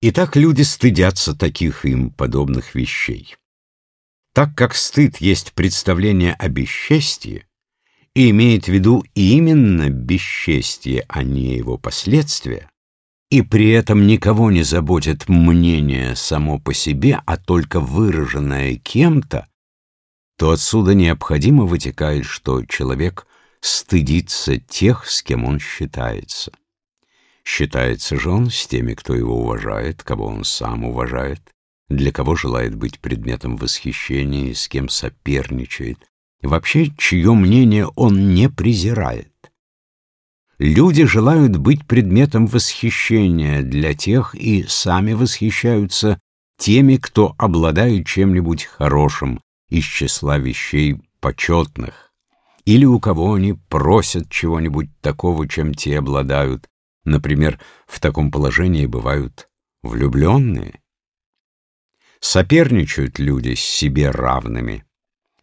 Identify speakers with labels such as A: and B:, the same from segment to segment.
A: Итак, люди стыдятся таких им подобных вещей. Так как стыд есть представление о бесчестии и имеет в виду именно бесчестие, а не его последствия, и при этом никого не заботит мнение само по себе, а только выраженное кем-то, то отсюда необходимо вытекает, что человек стыдится тех, с кем он считается. Считается же он с теми, кто его уважает, кого он сам уважает, для кого желает быть предметом восхищения и с кем соперничает, вообще, чье мнение он не презирает. Люди желают быть предметом восхищения для тех и сами восхищаются теми, кто обладает чем-нибудь хорошим из числа вещей почетных, или у кого они просят чего-нибудь такого, чем те обладают, Например, в таком положении бывают влюбленные. Соперничают люди с себе равными.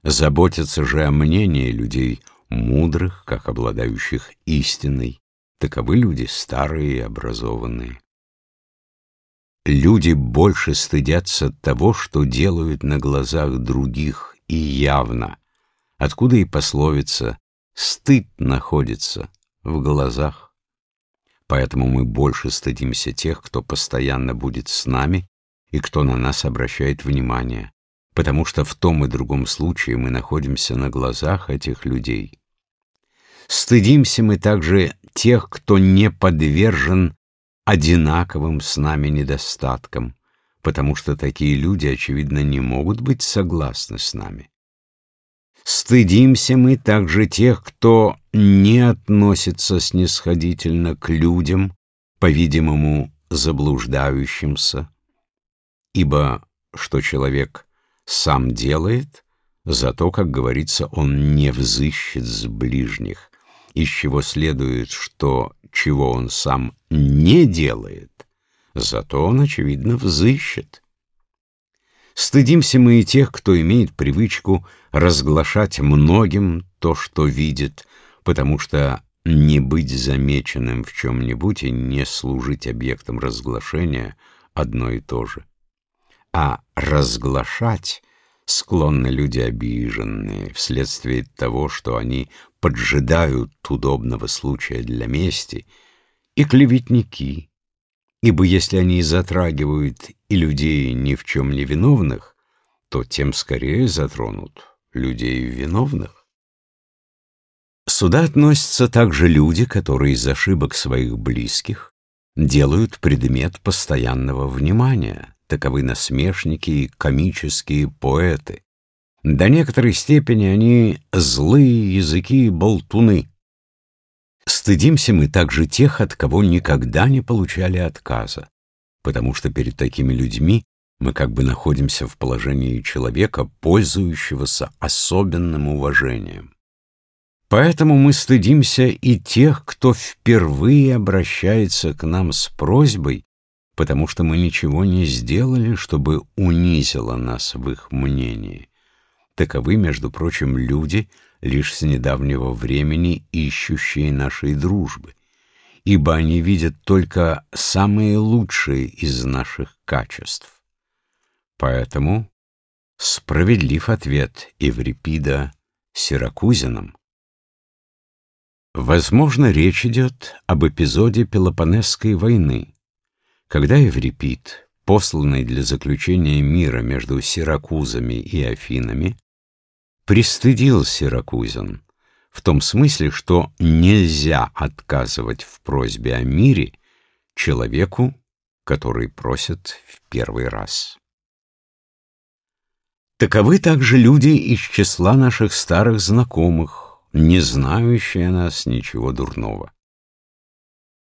A: Заботятся же о мнении людей мудрых, как обладающих истиной. Таковы люди старые и образованные. Люди больше стыдятся того, что делают на глазах других и явно, откуда и пословица «стыд находится в глазах». Поэтому мы больше стыдимся тех, кто постоянно будет с нами и кто на нас обращает внимание, потому что в том и другом случае мы находимся на глазах этих людей. Стыдимся мы также тех, кто не подвержен одинаковым с нами недостаткам, потому что такие люди, очевидно, не могут быть согласны с нами. Стыдимся мы также тех, кто не относится снисходительно к людям, по-видимому, заблуждающимся, ибо что человек сам делает, зато, как говорится, он не взыщет с ближних, из чего следует, что чего он сам не делает, зато он, очевидно, взыщет. Стыдимся мы и тех, кто имеет привычку разглашать многим то, что видит, потому что не быть замеченным в чем-нибудь и не служить объектом разглашения одно и то же. А разглашать склонны люди обиженные вследствие того, что они поджидают удобного случая для мести, и клеветники, ибо если они затрагивают и людей ни в чем не виновных, то тем скорее затронут людей виновных. Сюда относятся также люди, которые из ошибок своих близких делают предмет постоянного внимания, таковы насмешники и комические поэты. До некоторой степени они злые языки и болтуны, Стыдимся мы также тех, от кого никогда не получали отказа, потому что перед такими людьми мы как бы находимся в положении человека, пользующегося особенным уважением. Поэтому мы стыдимся и тех, кто впервые обращается к нам с просьбой, потому что мы ничего не сделали, чтобы унизило нас в их мнении. Таковы, между прочим, люди — лишь с недавнего времени ищущие нашей дружбы, ибо они видят только самые лучшие из наших качеств. Поэтому справедлив ответ Еврипида Сиракузинам. Возможно, речь идет об эпизоде Пелопонесской войны, когда Еврипид, посланный для заключения мира между Сиракузами и Афинами, пристыдил Сиракузин в том смысле, что нельзя отказывать в просьбе о мире человеку, который просит в первый раз. Таковы также люди из числа наших старых знакомых, не знающие нас ничего дурного.